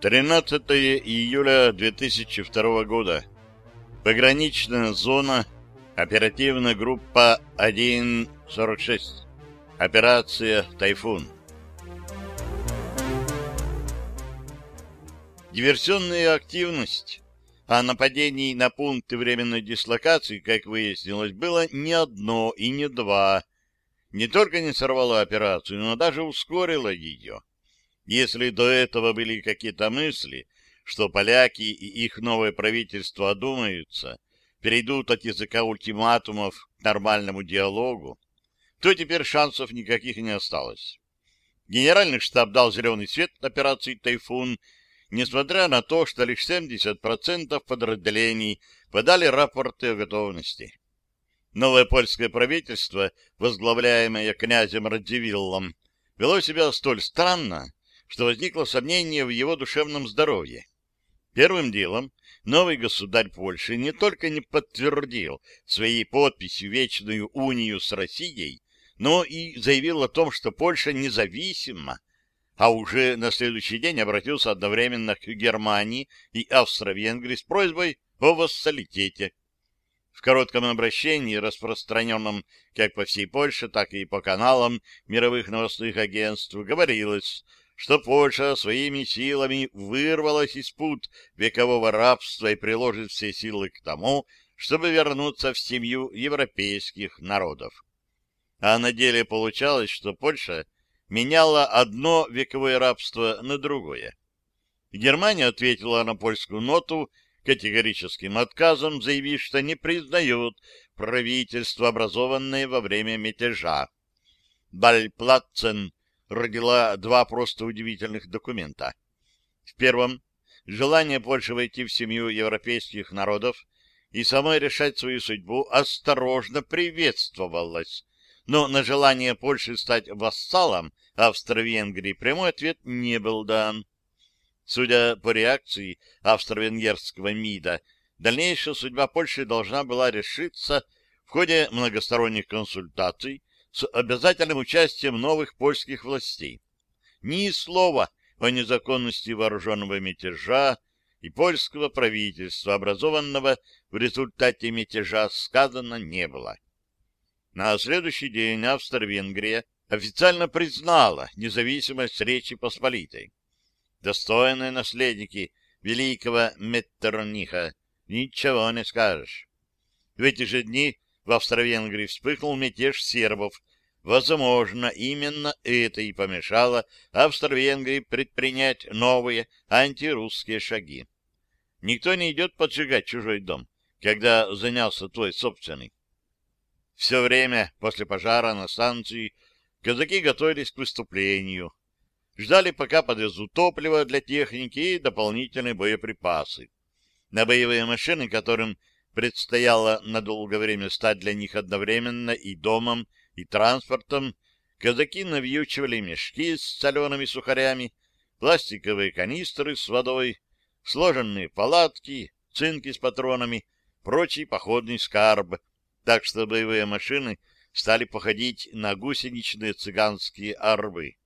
13 июля 2002 года. Пограничная зона. Оперативная группа 1.46. Операция «Тайфун». Диверсионная активность. А нападений на пункты временной дислокации, как выяснилось, было не одно и не два. Не только не сорвало операцию, но даже ускорило ее. Если до этого были какие-то мысли, что поляки и их новое правительство одумаются, перейдут от языка ультиматумов к нормальному диалогу, то теперь шансов никаких не осталось. Генеральный штаб дал зеленый свет операции «Тайфун», несмотря на то, что лишь 70% подразделений подали рапорты о готовности. Новое польское правительство, возглавляемое князем Радзивиллом, вело себя столь странно, что возникло сомнение в его душевном здоровье. Первым делом новый государь Польши не только не подтвердил своей подписью вечную унию с Россией, но и заявил о том, что Польша независима, а уже на следующий день обратился одновременно к Германии и Австро-Венгрии с просьбой о вассалитете. В коротком обращении, распространенном как по всей Польше, так и по каналам мировых новостных агентств, говорилось, что Польша своими силами вырвалась из пут векового рабства и приложит все силы к тому, чтобы вернуться в семью европейских народов. А на деле получалось, что Польша меняла одно вековое рабство на другое. Германия ответила на польскую ноту категорическим отказом, заявив, что не признает правительство, образованное во время мятежа. Бальплатцен родила два просто удивительных документа. В первом — желание Польши войти в семью европейских народов и самой решать свою судьбу осторожно приветствовалось, но на желание Польши стать вассалом Австро-Венгрии прямой ответ не был дан. Судя по реакции австро-венгерского МИДа, дальнейшая судьба Польши должна была решиться в ходе многосторонних консультаций с обязательным участием новых польских властей. Ни слова о незаконности вооруженного мятежа и польского правительства, образованного в результате мятежа, сказано не было. На следующий день Австро-Венгрия официально признала независимость Речи Посполитой. Достойные наследники великого Меттерниха, ничего не скажешь. В эти же дни в Австро-Венгрии вспыхнул мятеж сербов. Возможно, именно это и помешало Австро-Венгрии предпринять новые антирусские шаги. Никто не идет поджигать чужой дом, когда занялся твой собственный. Все время после пожара на станции казаки готовились к выступлению. Ждали, пока подвезут топливо для техники и дополнительные боеприпасы. На боевые машины, которым предстояло на долгое время стать для них одновременно и домом, и транспортом, казаки навьючивали мешки с солеными сухарями, пластиковые канистры с водой, сложенные палатки, цинки с патронами, прочий походный скарб, так что боевые машины стали походить на гусеничные цыганские орбы.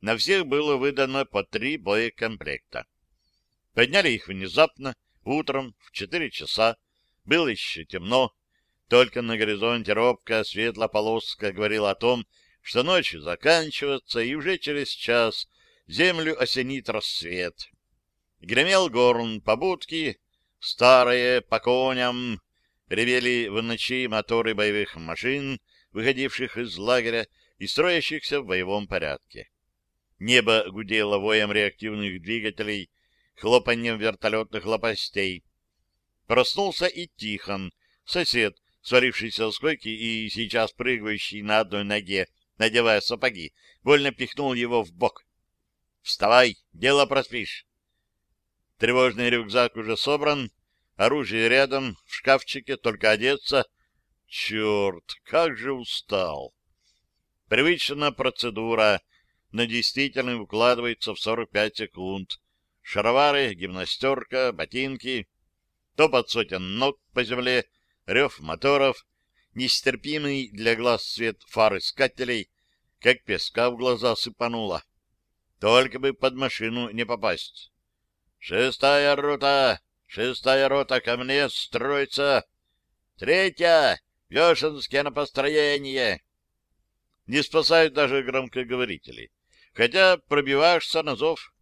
На всех было выдано по три боекомплекта. Подняли их внезапно, утром, в четыре часа, было еще темно, только на горизонте робкая светлая полоска говорила о том, что ночь заканчивается, и уже через час землю осенит рассвет. Гремел горн по будке, старые по коням, ревели в ночи моторы боевых машин, выходивших из лагеря и строящихся в боевом порядке. Небо гудело воем реактивных двигателей, хлопаньем вертолетных лопастей, Проснулся и Тихон, сосед, свалившийся с койки и сейчас прыгающий на одной ноге, надевая сапоги, больно пихнул его в бок. «Вставай, дело проспишь». Тревожный рюкзак уже собран, оружие рядом, в шкафчике, только одеться. Черт, как же устал! Привычная процедура, но действительно укладывается в 45 секунд. Шаровары, гимнастерка, ботинки топот сотен ног по земле, рев моторов, нестерпимый для глаз свет фар искателей, как песка в глаза сыпануло. Только бы под машину не попасть. Шестая рота! Шестая рота ко мне строится! Третья! Вешенские на построение!» Не спасают даже громкоговорители, хотя пробиваешься на зов.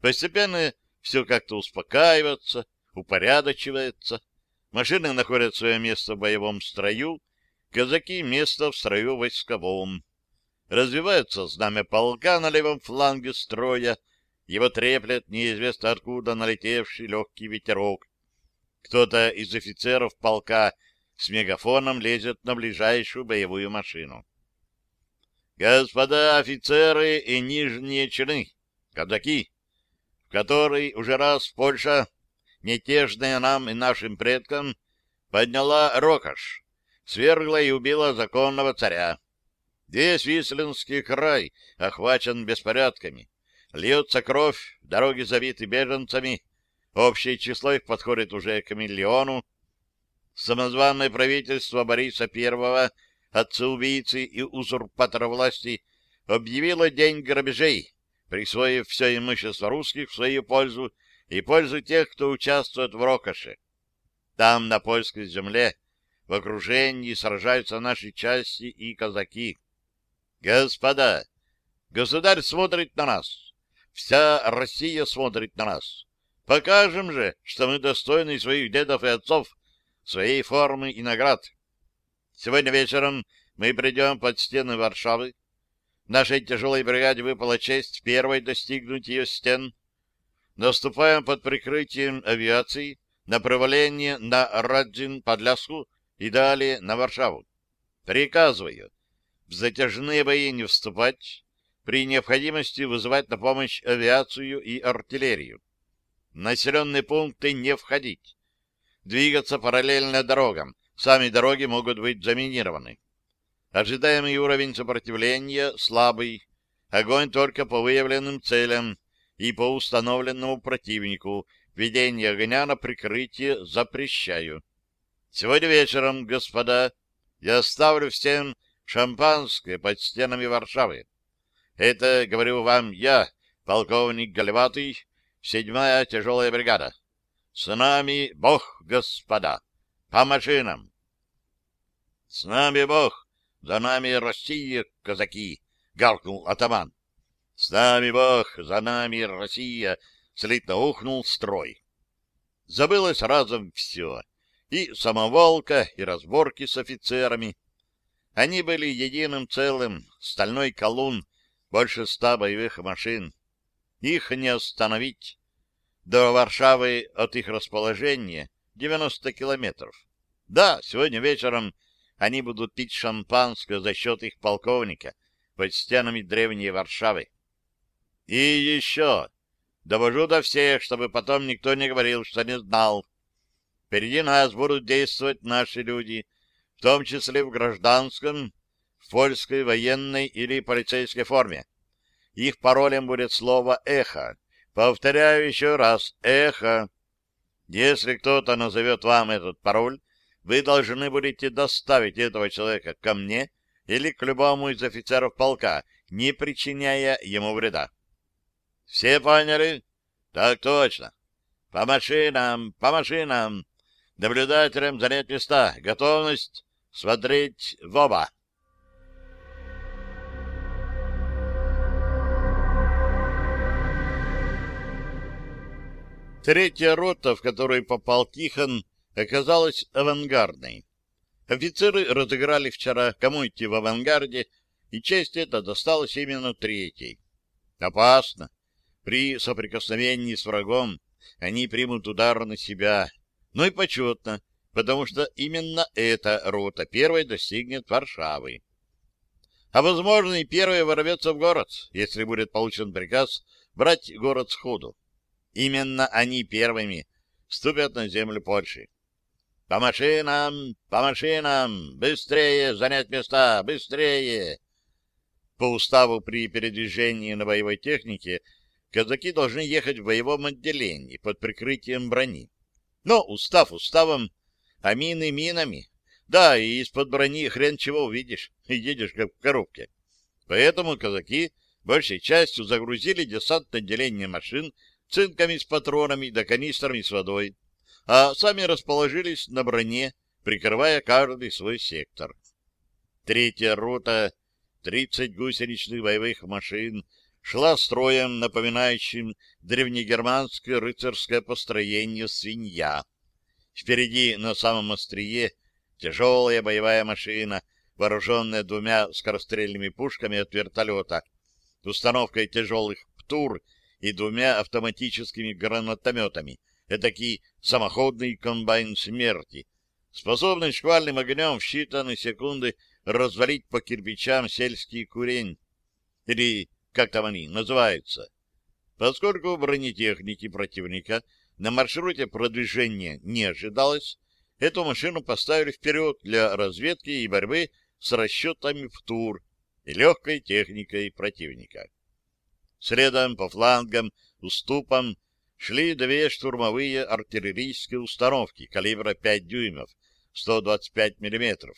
Постепенно все как-то успокаивается, упорядочивается. Машины находят свое место в боевом строю, казаки — место в строю войсковом. Развивается знамя полка на левом фланге строя, его треплет неизвестно откуда налетевший легкий ветерок. Кто-то из офицеров полка с мегафоном лезет на ближайшую боевую машину. «Господа офицеры и нижние чины, казаки, в который уже раз Польша, мятежная нам и нашим предкам, подняла рокош, свергла и убила законного царя. Весь Висленский край охвачен беспорядками. Льется кровь, дороги забиты беженцами, общее число их подходит уже к миллиону. Самозванное правительство Бориса I, отца-убийцы и узурпатора власти, объявило день грабежей, присвоив все имущество русских в свою пользу и пользу тех, кто участвует в Рокоше. Там, на польской земле, в окружении сражаются наши части и казаки. Господа, государь смотрит на нас. Вся Россия смотрит на нас. Покажем же, что мы достойны своих дедов и отцов, своей формы и наград. Сегодня вечером мы придем под стены Варшавы. Нашей тяжелой бригаде выпала честь первой достигнуть ее стен. Наступаем под прикрытием авиации на проваление на Радзин, Подляску и далее на Варшаву. Приказываю в затяжные бои не вступать, при необходимости вызывать на помощь авиацию и артиллерию. Населенные пункты не входить. Двигаться параллельно дорогам. Сами дороги могут быть заминированы. Ожидаемый уровень сопротивления слабый. Огонь только по выявленным целям и по установленному противнику. Ведение огня на прикрытие запрещаю. Сегодня вечером, господа, я оставлю всем шампанское под стенами Варшавы. Это, говорю вам, я, полковник Галеватый, седьмая тяжелая бригада. С нами Бог, господа, по машинам. С нами Бог, за нами Россия, казаки, галкнул атаман. С нами Бог, за нами Россия, слитно ухнул строй. Забылось разом все. И самоволка, и разборки с офицерами, они были единым целым, стальной колун, больше ста боевых машин. Их не остановить. До Варшавы от их расположения 90 километров. Да, сегодня вечером они будут пить шампанское за счет их полковника под стенами древней Варшавы. И еще довожу до всех, чтобы потом никто не говорил, что не знал. Впереди нас будут действовать наши люди, в том числе в гражданском, в польской военной или полицейской форме. Их паролем будет слово «эхо». Повторяю еще раз «эхо». Если кто-то назовет вам этот пароль, вы должны будете доставить этого человека ко мне или к любому из офицеров полка, не причиняя ему вреда. Все поняли? Так точно. По машинам, по машинам. Наблюдателям занять места. Готовность. Смотреть в оба. Третья рота, в которой попал Тихон, оказалась авангардной. Офицеры разыграли вчера, кому идти в авангарде, и честь эта досталась именно третьей. Опасно. При соприкосновении с врагом они примут удар на себя. Но и почетно, потому что именно эта рота первой достигнет Варшавы. А, возможно, и первая ворвется в город, если будет получен приказ брать город сходу. Именно они первыми ступят на землю Польши. «По машинам! По машинам! Быстрее занять места! Быстрее!» По уставу при передвижении на боевой технике казаки должны ехать в боевом отделении под прикрытием брони. Но устав уставом, а мины минами. Да, и из-под брони хрен чего увидишь, и едешь как в коробке. Поэтому казаки большей частью загрузили десантное отделение машин цинками с патронами да канистрами с водой, а сами расположились на броне, прикрывая каждый свой сектор. Третья рота, 30 гусеничных боевых машин, шла строем, напоминающим древнегерманское рыцарское построение свинья. Впереди, на самом острие, тяжелая боевая машина, вооруженная двумя скорострельными пушками от вертолета, установкой тяжелых ПТУР и двумя автоматическими гранатометами, этакий самоходный комбайн смерти, способный шквальным огнем в считанные секунды развалить по кирпичам сельский курень, или как там они называются. Поскольку бронетехники противника на маршруте продвижения не ожидалось, эту машину поставили вперед для разведки и борьбы с расчетами в тур и легкой техникой противника. Средом по флангам, уступам шли две штурмовые артиллерийские установки калибра 5 дюймов, 125 миллиметров.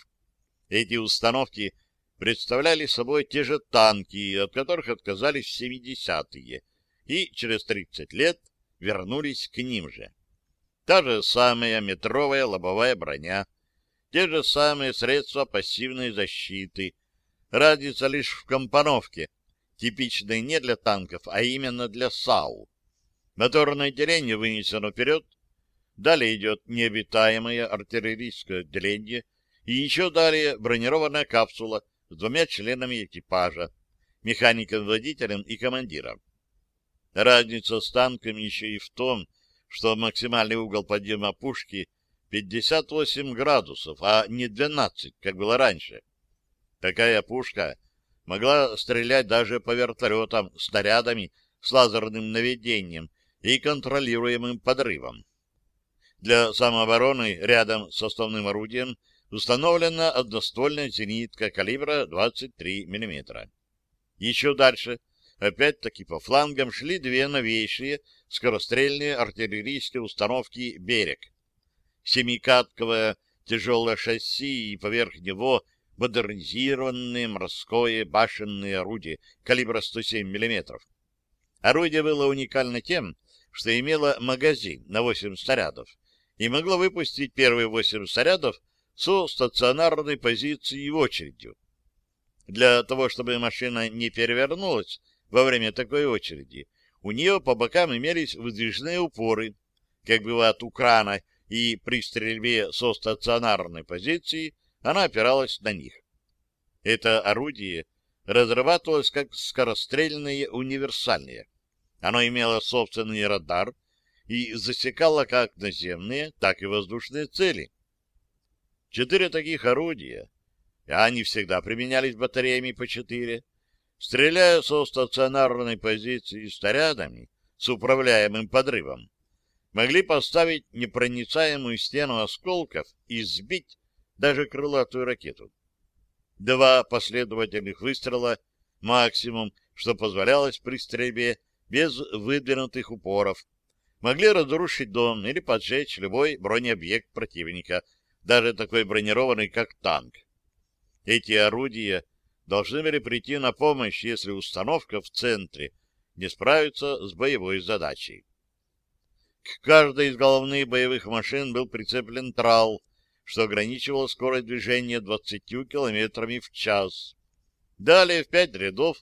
Эти установки представляли собой те же танки, от которых отказались в 70-е, и через 30 лет вернулись к ним же. Та же самая метровая лобовая броня, те же самые средства пассивной защиты. Разница лишь в компоновке, типичной не для танков, а именно для САУ. Моторное отделение вынесено вперед, далее идет необитаемое артиллерийское отделение и еще далее бронированная капсула с двумя членами экипажа, механиком-водителем и командиром. Разница с танком еще и в том, что максимальный угол подъема пушки 58 градусов, а не 12, как было раньше. Такая пушка могла стрелять даже по вертолетам снарядами с лазерным наведением и контролируемым подрывом. Для самообороны рядом с основным орудием установлена одноствольная зенитка калибра 23 мм. Еще дальше, опять-таки по флангам, шли две новейшие скорострельные артиллерийские установки «Берег». Семикатковое тяжелое шасси и поверх него модернизированное морское башенное орудие калибра 107 мм. Орудие было уникально тем, что имело магазин на 8 снарядов и могло выпустить первые 8 снарядов со стационарной позиции очередью. Для того, чтобы машина не перевернулась во время такой очереди, у нее по бокам имелись выдвижные упоры, как бывает у крана, и при стрельбе со стационарной позиции она опиралась на них. Это орудие разрабатывалось как скорострельное универсальное. Оно имело собственный радар и засекало как наземные, так и воздушные цели. Четыре таких орудия, и они всегда применялись батареями по четыре, стреляя со стационарной позиции снарядами с управляемым подрывом, могли поставить непроницаемую стену осколков и сбить даже крылатую ракету. Два последовательных выстрела — максимум, что позволялось при стрельбе без выдвинутых упоров, могли разрушить дом или поджечь любой бронеобъект противника — даже такой бронированный, как танк. Эти орудия должны были прийти на помощь, если установка в центре не справится с боевой задачей. К каждой из головных боевых машин был прицеплен трал, что ограничивало скорость движения 20 километрами в час. Далее в пять рядов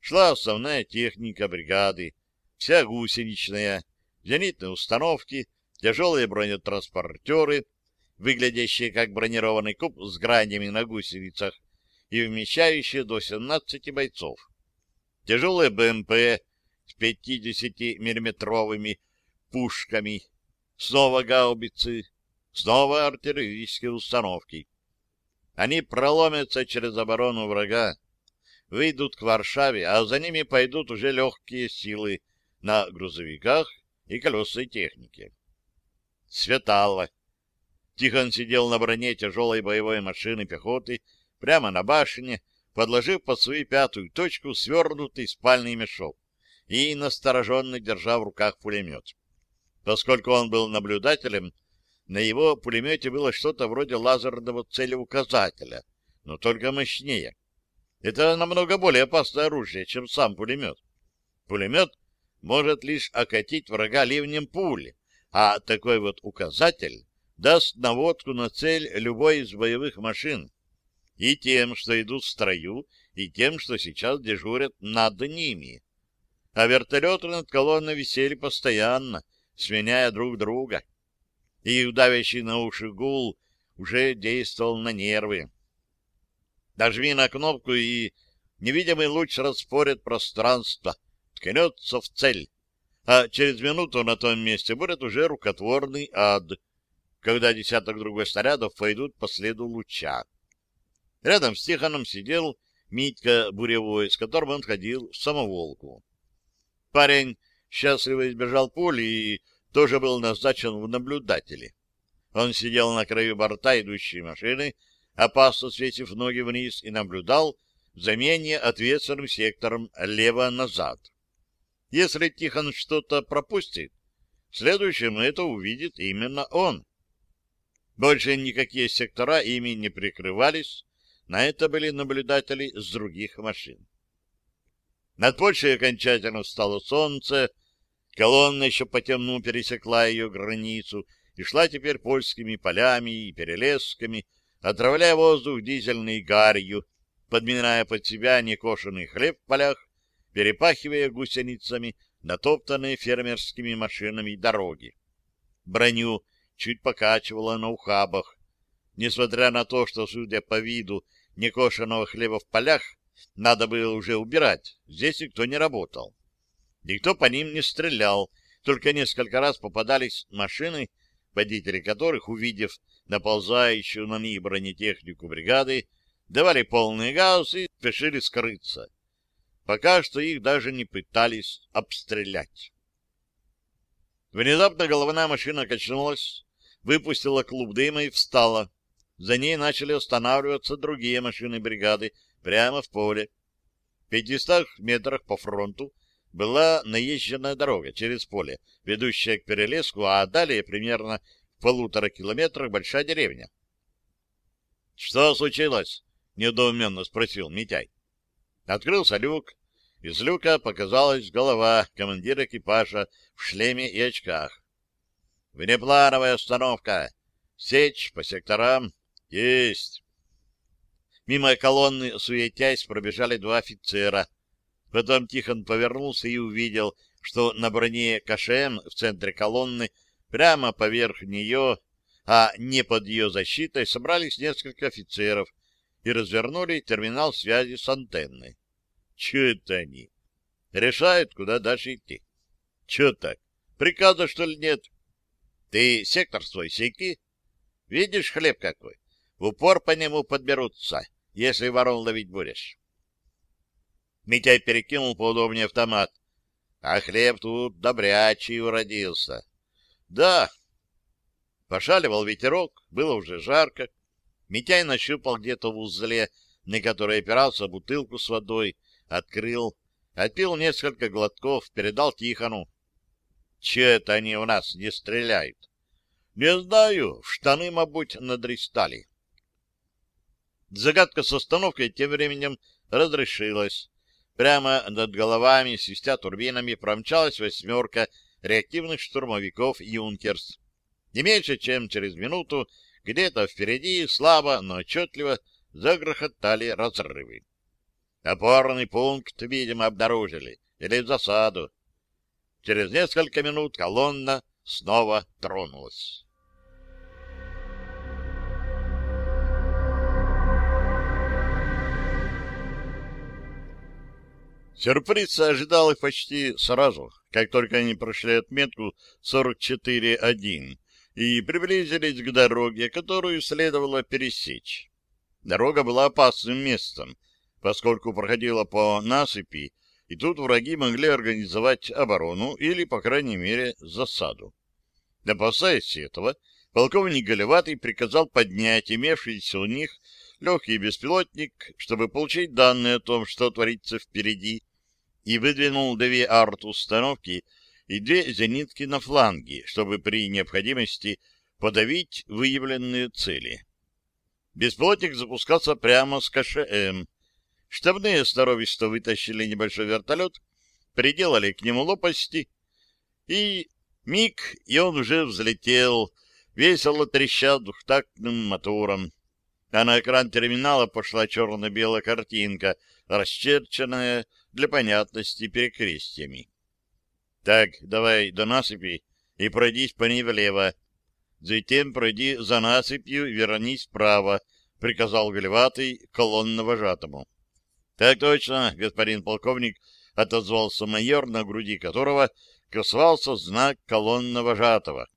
шла основная техника бригады, вся гусеничная, зенитные установки, тяжелые бронетранспортеры — выглядящие как бронированный куб с гранями на гусеницах и вмещающие до 17 бойцов. Тяжелые БМП с 50-миллиметровыми пушками, снова гаубицы, снова артиллерийские установки. Они проломятся через оборону врага, выйдут к Варшаве, а за ними пойдут уже легкие силы на грузовиках и колесной технике. Светало. Тихон сидел на броне тяжелой боевой машины пехоты прямо на башне, подложив под свою пятую точку свернутый спальный мешок и настороженно держа в руках пулемет. Поскольку он был наблюдателем, на его пулемете было что-то вроде лазерного целеуказателя, но только мощнее. Это намного более опасное оружие, чем сам пулемет. Пулемет может лишь окатить врага ливнем пули, а такой вот указатель даст наводку на цель любой из боевых машин, и тем, что идут в строю, и тем, что сейчас дежурят над ними. А вертолеты над колонной висели постоянно, сменяя друг друга. И давящий на уши гул уже действовал на нервы. Нажми на кнопку, и невидимый луч распорит пространство, ткнется в цель. А через минуту на том месте будет уже рукотворный ад, когда десяток другой снарядов пойдут по следу луча. Рядом с Тихоном сидел Митька Буревой, с которым он ходил в самоволку. Парень счастливо избежал пули и тоже был назначен в наблюдатели. Он сидел на краю борта идущей машины, опасно свесив ноги вниз, и наблюдал за менее ответственным сектором лево-назад. Если Тихон что-то пропустит, следующим это увидит именно он. Больше никакие сектора ими не прикрывались, на это были наблюдатели с других машин. Над Польшей окончательно встало солнце, колонна еще по темну пересекла ее границу и шла теперь польскими полями и перелесками, отравляя воздух дизельной гарью, подминая под себя некошенный хлеб в полях, перепахивая гусеницами натоптанные фермерскими машинами дороги. Броню чуть покачивала на ухабах. Несмотря на то, что, судя по виду, некошенного хлеба в полях надо было уже убирать. Здесь никто не работал. Никто по ним не стрелял, только несколько раз попадались машины, водители которых, увидев наползающую на них бронетехнику бригады, давали полный газ и спешили скрыться. Пока что их даже не пытались обстрелять. Внезапно головная машина качнулась, выпустила клуб дыма и встала. За ней начали останавливаться другие машины бригады прямо в поле. В 500 метрах по фронту была наезженная дорога через поле, ведущая к перелеску, а далее примерно в полутора километрах большая деревня. — Что случилось? — недоуменно спросил Митяй. Открылся люк. Из люка показалась голова командира экипажа в шлеме и очках. «Внеплановая остановка. Сечь по секторам. Есть. Мимо колонны, суетясь, пробежали два офицера. Потом Тихон повернулся и увидел, что на броне КШМ в центре колонны, прямо поверх нее, а не под ее защитой, собрались несколько офицеров и развернули терминал связи с антенной. Че это они? Решают, куда дальше идти. Че так? Приказа, что ли, нет? Ты сектор свой секи? Видишь хлеб какой? В упор по нему подберутся, если ворон ловить будешь. Митяй перекинул поудобнее автомат. А хлеб тут добрячий уродился. Да. Пошаливал ветерок, было уже жарко. Митяй нащупал где-то в узле, на который опирался бутылку с водой, открыл, отпил несколько глотков, передал Тихону. Че это они у нас не стреляют? Не знаю, штаны, мабуть, надрестали. Загадка с остановкой тем временем разрешилась. Прямо над головами, свистя турбинами, промчалась восьмерка реактивных штурмовиков «Юнкерс». Не меньше, чем через минуту, где-то впереди, слабо, но отчетливо, загрохотали разрывы. Опорный пункт, видимо, обнаружили, или засаду. Через несколько минут колонна снова тронулась. Сюрприз ожидал их почти сразу, как только они прошли отметку 44.1 и приблизились к дороге, которую следовало пересечь. Дорога была опасным местом, поскольку проходила по насыпи, и тут враги могли организовать оборону или, по крайней мере, засаду. Опасаясь этого, полковник Голеватый приказал поднять имевшийся у них легкий беспилотник, чтобы получить данные о том, что творится впереди, и выдвинул две арт-установки и две зенитки на фланге, чтобы при необходимости подавить выявленные цели. Бесплотник запускался прямо с КШМ. Штабные сноровисто вытащили небольшой вертолет, приделали к нему лопасти, и миг, и он уже взлетел, весело треща двухтактным мотором. А на экран терминала пошла черно-белая картинка, расчерченная для понятности перекрестиями. Так, давай до насыпи и пройдись по ней влево. Затем пройди за насыпью и вернись вправо, — приказал Вельватый колонно-вожатому. — Так точно, господин полковник, — отозвался майор, на груди которого красовался знак колонно-вожатого,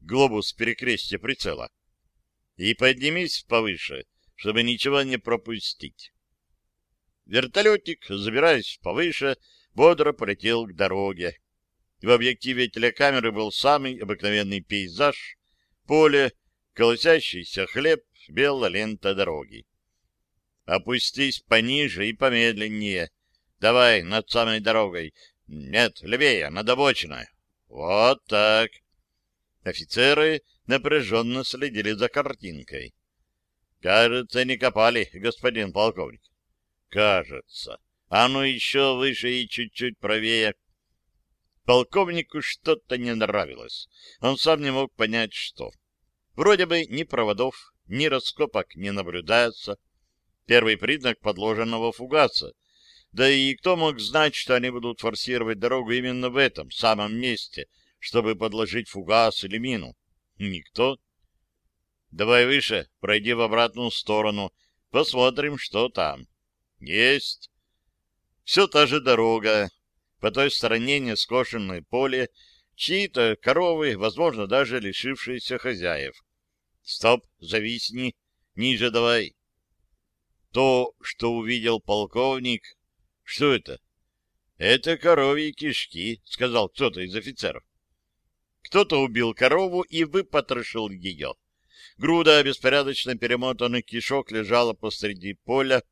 глобус перекрестия прицела. — И поднимись повыше, чтобы ничего не пропустить. Вертолетик, забираясь повыше, бодро полетел к дороге. В объективе телекамеры был самый обыкновенный пейзаж, поле, колосящийся хлеб, белая лента дороги. Опустись пониже и помедленнее. Давай, над самой дорогой. Нет, левее, над обочиной. Вот так. Офицеры напряженно следили за картинкой. Кажется, не копали, господин полковник. Кажется. А ну еще выше и чуть-чуть правее. Полковнику что-то не нравилось. Он сам не мог понять, что. Вроде бы ни проводов, ни раскопок не наблюдается. Первый признак подложенного фугаса. Да и кто мог знать, что они будут форсировать дорогу именно в этом самом месте, чтобы подложить фугас или мину? Никто. Давай выше, пройди в обратную сторону, посмотрим, что там. Есть. Все та же дорога, по той стороне нескошенное поле, чьи-то коровы, возможно, даже лишившиеся хозяев. Стоп, зависни, ниже давай. То, что увидел полковник... Что это? Это коровьи кишки, сказал кто-то из офицеров. Кто-то убил корову и выпотрошил ее. Груда беспорядочно перемотанных кишок лежала посреди поля,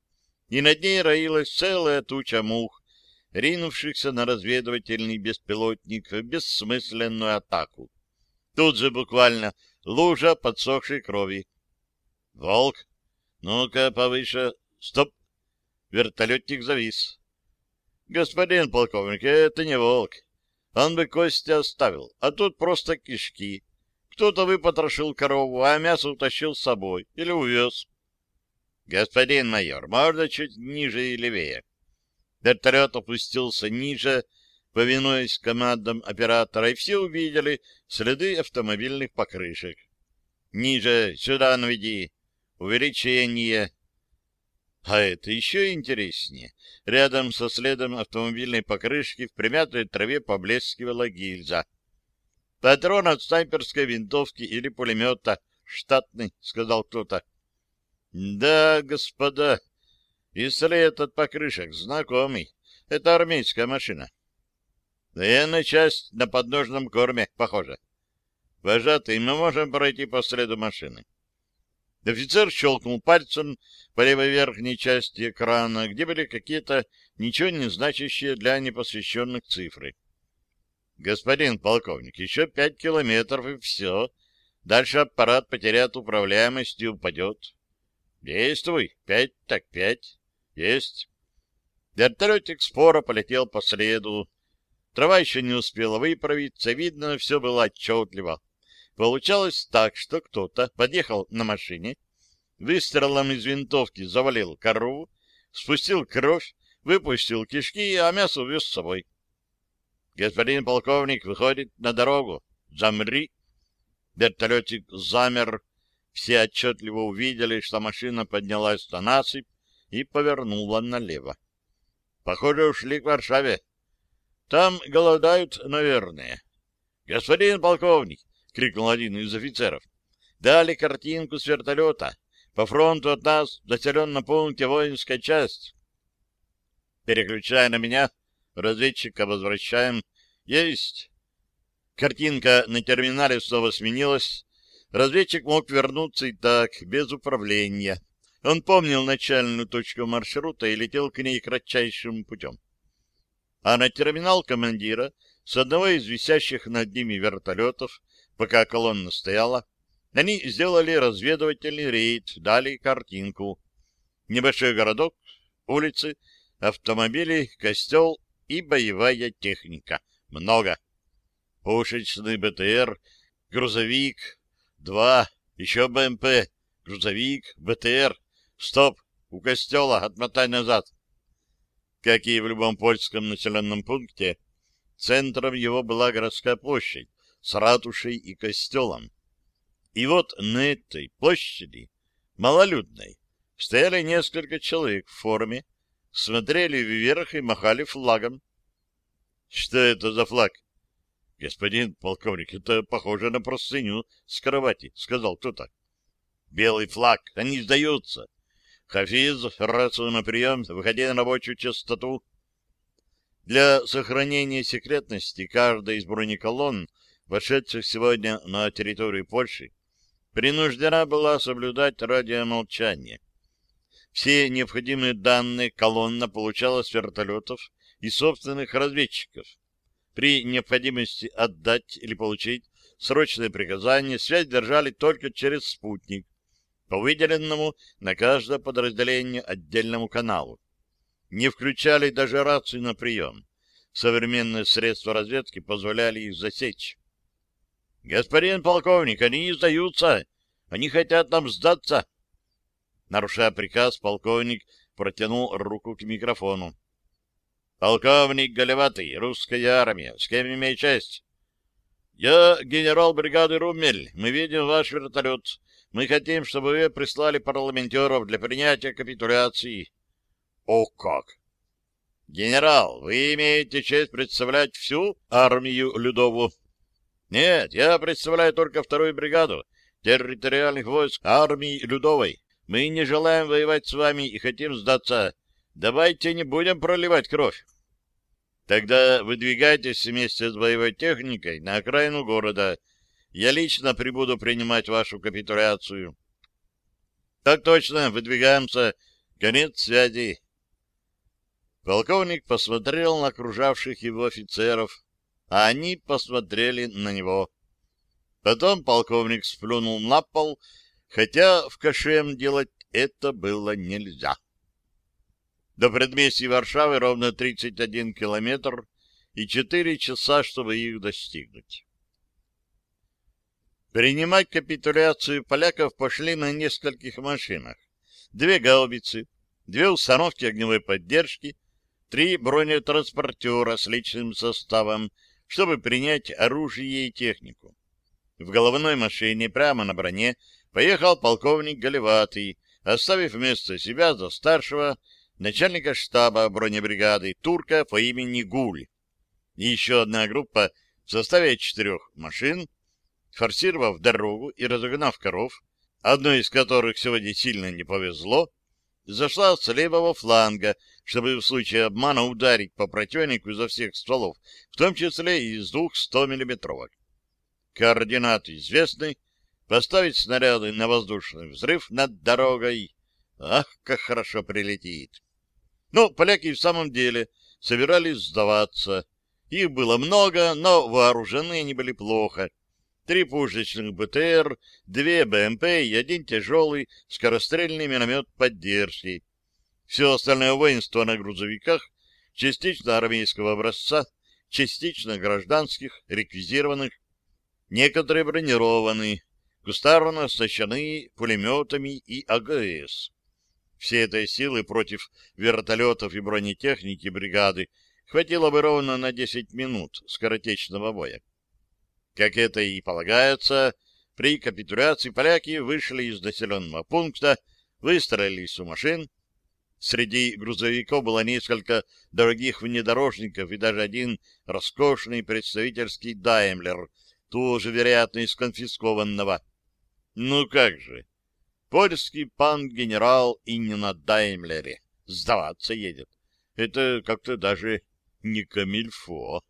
и над ней роилась целая туча мух, ринувшихся на разведывательный беспилотник в бессмысленную атаку. Тут же буквально лужа подсохшей крови. «Волк! Ну-ка, повыше! Стоп!» Вертолетник завис. «Господин полковник, это не волк. Он бы кости оставил, а тут просто кишки. Кто-то выпотрошил корову, а мясо утащил с собой или увез». «Господин майор, можно чуть ниже и левее?» Вертолет опустился ниже, повинуясь командам оператора, и все увидели следы автомобильных покрышек. «Ниже, сюда наведи! Увеличение!» А это еще интереснее. Рядом со следом автомобильной покрышки в примятой траве поблескивала гильза. «Патрон от снайперской винтовки или пулемета. Штатный», — сказал кто-то. «Да, господа, и след от покрышек знакомый. Это армейская машина. Военная часть на подножном корме, похоже. Вожатый, мы можем пройти по следу машины. Офицер щелкнул пальцем по левой верхней части экрана, где были какие-то ничего не значащие для непосвященных цифры. Господин полковник, еще пять километров и все. Дальше аппарат потеряет управляемость и упадет. Действуй. Пять так пять. Есть. Вертолетик споро полетел по следу. Трава еще не успела выправиться, видно, все было отчетливо. Получалось так, что кто-то подъехал на машине, выстрелом из винтовки завалил корову, спустил кровь, выпустил кишки, а мясо увез с собой. Господин полковник выходит на дорогу. Замри. Вертолетик замер. Все отчетливо увидели, что машина поднялась на насыпь, и повернула налево. Похоже, ушли к Варшаве. Там голодают, наверное. — Господин полковник! — крикнул один из офицеров. — Дали картинку с вертолета. По фронту от нас в населенном пункте воинская часть. Переключая на меня, разведчика возвращаем. Есть. Картинка на терминале снова сменилась. Разведчик мог вернуться и так, без управления. Он помнил начальную точку маршрута и летел к ней кратчайшим путем. А на терминал командира с одного из висящих над ними вертолетов, пока колонна стояла, они сделали разведывательный рейд, дали картинку. Небольшой городок, улицы, автомобили, костел, и боевая техника. Много. Пушечный БТР, грузовик, два, еще БМП, грузовик, БТР. Стоп, у костела, отмотай назад. Как и в любом польском населенном пункте, центром его была городская площадь с ратушей и костелом. И вот на этой площади, малолюдной, стояли несколько человек в форме, смотрели вверх и махали флагом. — Что это за флаг? — Господин полковник, это похоже на простыню с кровати, — сказал кто-то. — Белый флаг, они сдаются. Хафиз, рацию на прием, выходи на рабочую частоту. Для сохранения секретности каждой из бронеколонн, вошедших сегодня на территорию Польши, принуждена была соблюдать радиомолчание. Все необходимые данные колонна получала с вертолетов и собственных разведчиков. При необходимости отдать или получить срочное приказание связь держали только через спутник, по выделенному на каждое подразделение отдельному каналу. Не включали даже рацию на прием. Современные средства разведки позволяли их засечь. — Господин полковник, они не сдаются. Они хотят нам сдаться. Нарушая приказ, полковник протянул руку к микрофону. — Полковник Голеватый, русская армия. С кем имею честь? — Я генерал бригады Румель. Мы видим ваш вертолет. Мы хотим, чтобы вы прислали парламентеров для принятия капитуляции. О как! Генерал, вы имеете честь представлять всю армию Людову? Нет, я представляю только вторую бригаду территориальных войск армии Людовой. Мы не желаем воевать с вами и хотим сдаться. Давайте не будем проливать кровь. Тогда выдвигайтесь вместе с боевой техникой на окраину города — я лично прибуду принимать вашу капитуляцию. Так точно, выдвигаемся. Конец связи. Полковник посмотрел на окружавших его офицеров, а они посмотрели на него. Потом полковник сплюнул на пол, хотя в Кашем делать это было нельзя. До предместья Варшавы ровно 31 километр и 4 часа, чтобы их достигнуть. Принимать капитуляцию поляков пошли на нескольких машинах. Две гаубицы, две установки огневой поддержки, три бронетранспортера с личным составом, чтобы принять оружие и технику. В головной машине прямо на броне поехал полковник Галеватый, оставив вместо себя за старшего начальника штаба бронебригады турка по имени Гуль. Еще одна группа в составе четырех машин форсировав дорогу и разогнав коров, одной из которых сегодня сильно не повезло, зашла с левого фланга, чтобы в случае обмана ударить по противнику изо всех стволов, в том числе и из двух 100-миллиметровок. Координаты известны, поставить снаряды на воздушный взрыв над дорогой. Ах, как хорошо прилетит! Но поляки в самом деле собирались сдаваться. Их было много, но вооружены они были плохо три пушечных БТР, две БМП и один тяжелый скорострельный миномет поддержки. Все остальное воинство на грузовиках, частично армейского образца, частично гражданских, реквизированных, некоторые бронированные, кустарно оснащены пулеметами и АГС. Все этой силы против вертолетов и бронетехники бригады хватило бы ровно на 10 минут скоротечного боя. Как это и полагается, при капитуляции поляки вышли из населенного пункта, выстроились у машин. Среди грузовиков было несколько дорогих внедорожников и даже один роскошный представительский «Даймлер», тоже, вероятно, из конфискованного. Ну как же, польский пан-генерал и не на «Даймлере» сдаваться едет. Это как-то даже не камильфо.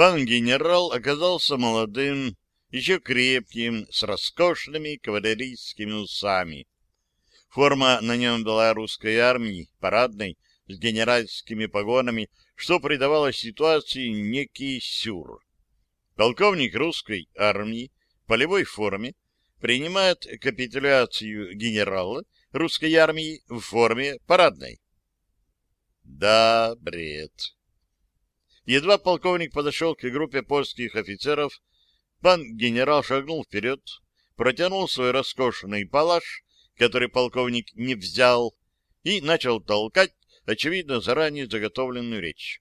Пан генерал оказался молодым, еще крепким, с роскошными кавалерийскими усами. Форма на нем была русской армии, парадной, с генеральскими погонами, что придавало ситуации некий сюр. Полковник русской армии в полевой форме принимает капитуляцию генерала русской армии в форме парадной. Да, бред. Едва полковник подошел к группе польских офицеров, пан генерал шагнул вперед, протянул свой роскошный палаш, который полковник не взял, и начал толкать, очевидно, заранее заготовленную речь.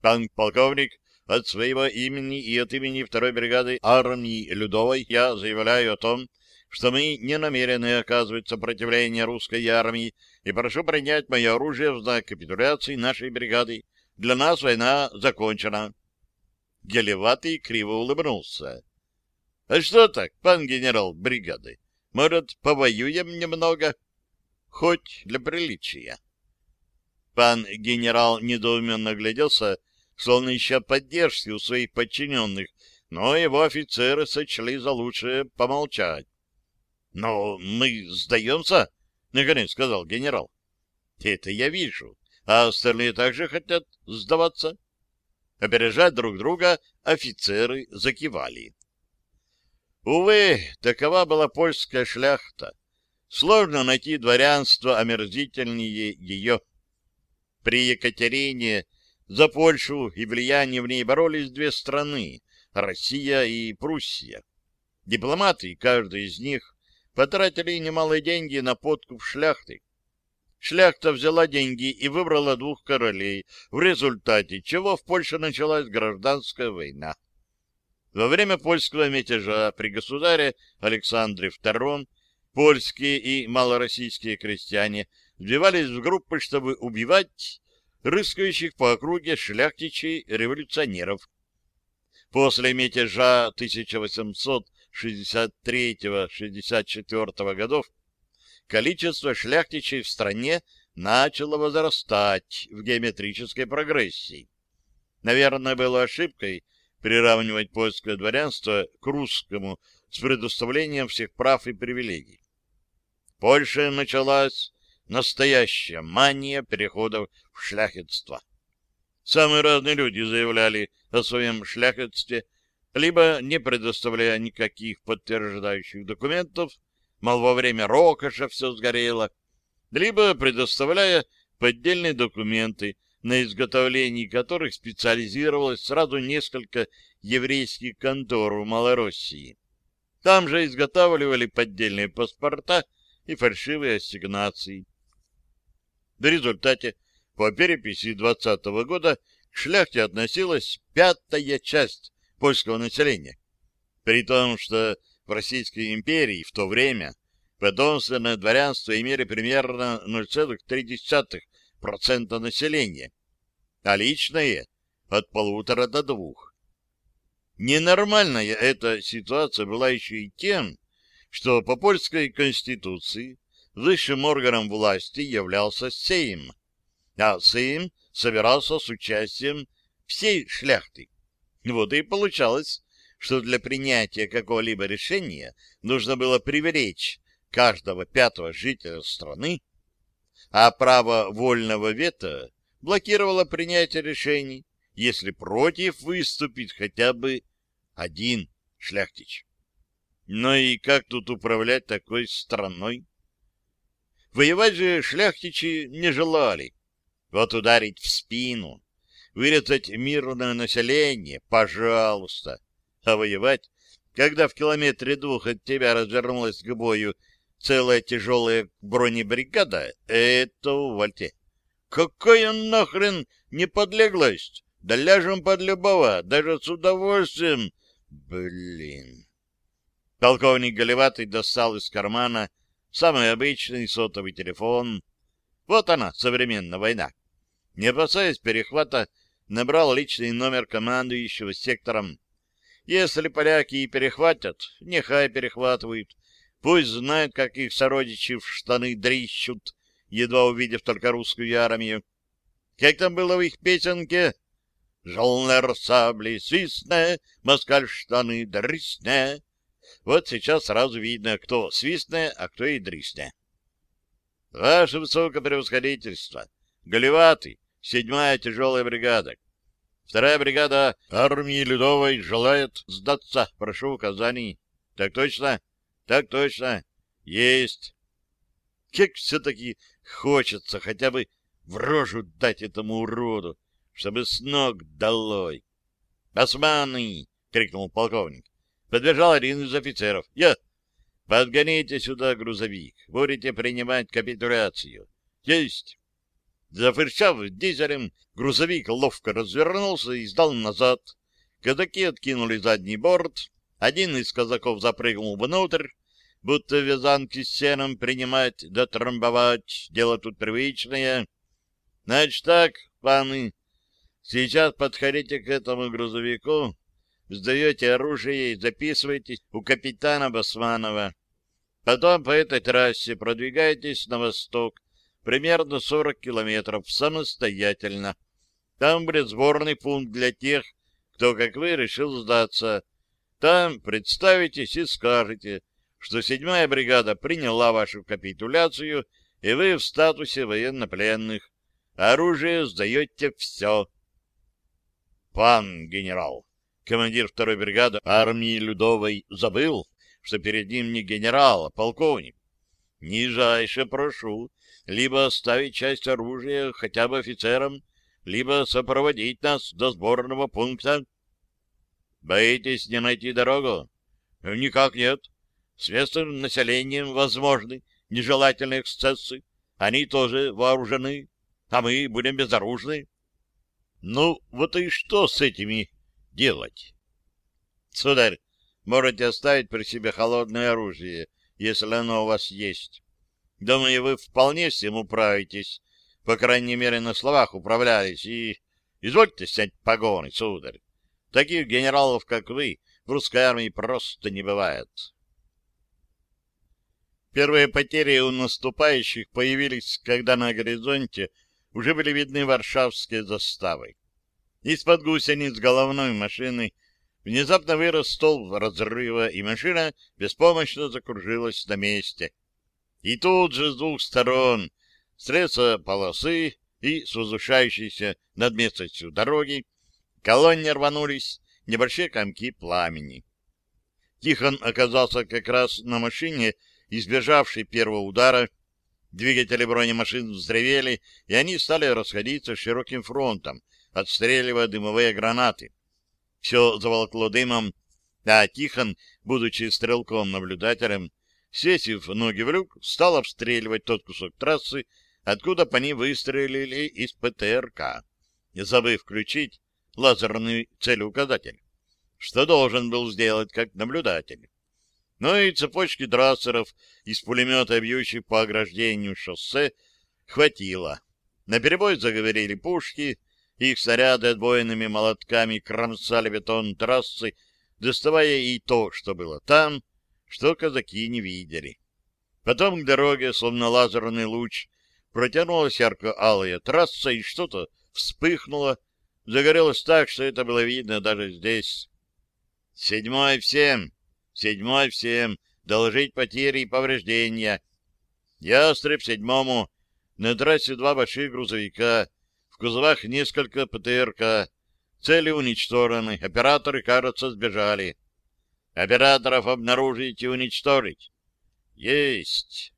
Пан полковник, от своего имени и от имени второй бригады армии Людовой я заявляю о том, что мы не намерены оказывать сопротивление русской армии и прошу принять мое оружие в знак капитуляции нашей бригады. Для нас война закончена. Гелеватый криво улыбнулся. — А что так, пан генерал бригады? Может, повоюем немного? Хоть для приличия. Пан генерал недоуменно гляделся, словно ища поддержки у своих подчиненных, но его офицеры сочли за лучшее помолчать. — Но мы сдаемся, — наконец сказал генерал. — Это я вижу. А остальные также хотят сдаваться. Опережать друг друга офицеры закивали. Увы, такова была польская шляхта. Сложно найти дворянство омерзительнее ее. При Екатерине за Польшу и влияние в ней боролись две страны — Россия и Пруссия. Дипломаты, каждый из них, потратили немалые деньги на подкуп шляхты. Шляхта взяла деньги и выбрала двух королей, в результате чего в Польше началась гражданская война. Во время польского мятежа при государе Александре II польские и малороссийские крестьяне сбивались в группы, чтобы убивать рыскающих по округе шляхтичей революционеров. После мятежа 1800 63-64 годов количество шляхтичей в стране начало возрастать в геометрической прогрессии. Наверное, было ошибкой приравнивать польское дворянство к русскому с предоставлением всех прав и привилегий. В Польше началась настоящая мания переходов в шляхетство. Самые разные люди заявляли о своем шляхетстве – либо не предоставляя никаких подтверждающих документов, мол, во время рокоша все сгорело, либо предоставляя поддельные документы, на изготовлении которых специализировалось сразу несколько еврейских контор в Малороссии. Там же изготавливали поддельные паспорта и фальшивые ассигнации. В результате по переписи 20 -го года к шляхте относилась пятая часть польского населения. При том, что в Российской империи в то время потомственное дворянство имели примерно 0,3% населения, а личное — от полутора до двух. Ненормальная эта ситуация была еще и тем, что по польской конституции высшим органом власти являлся Сейм, а Сейм собирался с участием всей шляхты. Вот и получалось, что для принятия какого-либо решения нужно было привлечь каждого пятого жителя страны, а право вольного вето блокировало принятие решений, если против выступит хотя бы один шляхтич. Но и как тут управлять такой страной? Воевать же шляхтичи не желали. Вот ударить в спину, Вырезать мирное население? Пожалуйста. А воевать, когда в километре двух от тебя развернулась к бою целая тяжелая бронебригада, это увольте. Какая нахрен неподлеглость? Да ляжем под любого, даже с удовольствием. Блин. Полковник Голеватый достал из кармана самый обычный сотовый телефон. Вот она, современная война. Не опасаясь перехвата набрал личный номер командующего сектором. Если поляки и перехватят, нехай перехватывают. Пусть знают, как их сородичи в штаны дрищут, едва увидев только русскую армию. Как там было в их песенке? «Жолнер сабли свистне, москаль штаны дрисне». Вот сейчас сразу видно, кто свистне, а кто и дрисне. Ваше высокопревосходительство, Голеватый, седьмая тяжелая бригада. Вторая бригада армии Ледовой желает сдаться. Прошу указаний. Так точно? Так точно. Есть. Как все-таки хочется хотя бы в рожу дать этому уроду, чтобы с ног долой. «Османы!» — крикнул полковник. Подбежал один из офицеров. «Я! Подгоните сюда грузовик. Будете принимать капитуляцию». «Есть!» Зафырчав дизелем, грузовик ловко развернулся и сдал назад. Казаки откинули задний борт. Один из казаков запрыгнул внутрь, будто вязанки с сеном принимать да трамбовать. Дело тут привычное. Значит так, паны, сейчас подходите к этому грузовику, сдаете оружие и записывайтесь у капитана Басманова. Потом по этой трассе продвигаетесь на восток, примерно 40 километров, самостоятельно. Там будет сборный пункт для тех, кто, как вы, решил сдаться. Там представитесь и скажете, что седьмая бригада приняла вашу капитуляцию, и вы в статусе военнопленных. Оружие сдаете все. Пан генерал, командир второй бригады армии Людовой, забыл, что перед ним не генерал, а полковник. Нижайше прошу либо оставить часть оружия хотя бы офицерам, либо сопроводить нас до сборного пункта. Боитесь не найти дорогу? Никак нет. С местным населением возможны нежелательные эксцессы. Они тоже вооружены, а мы будем безоружны. Ну, вот и что с этими делать? Сударь, можете оставить при себе холодное оружие, если оно у вас есть. Думаю, вы вполне всем управитесь, по крайней мере, на словах управлялись, и извольте снять погоны, сударь. Таких генералов, как вы, в русской армии просто не бывает. Первые потери у наступающих появились, когда на горизонте уже были видны варшавские заставы. Из-под гусениц головной машины внезапно вырос столб разрыва, и машина беспомощно закружилась на месте. И тут же с двух сторон, с полосы и с возвышающейся над местностью дороги, колонне рванулись небольшие комки пламени. Тихон оказался как раз на машине, избежавшей первого удара. Двигатели бронемашин взревели, и они стали расходиться широким фронтом, отстреливая дымовые гранаты. Все заволокло дымом, а Тихон, будучи стрелком-наблюдателем, сесив ноги в люк, стал обстреливать тот кусок трассы, откуда по ним выстрелили из ПТРК, забыв включить лазерный целеуказатель, что должен был сделать как наблюдатель. Но и цепочки трассеров из пулемета, бьющих по ограждению шоссе, хватило. На перебой заговорили пушки, их снаряды отбойными молотками кромсали бетон трассы, доставая и то, что было там, что казаки не видели. Потом к дороге, словно лазерный луч, протянулась ярко-алая трасса, и что-то вспыхнуло, загорелось так, что это было видно даже здесь. «Седьмой всем! Седьмой всем! Доложить потери и повреждения!» «Ястреб седьмому! На трассе два больших грузовика, в кузовах несколько ПТРК. Цели уничтожены, операторы, кажется, сбежали. Операторов обнаружить и уничтожить. Есть.